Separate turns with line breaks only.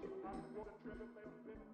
She was running for the trigger, baby.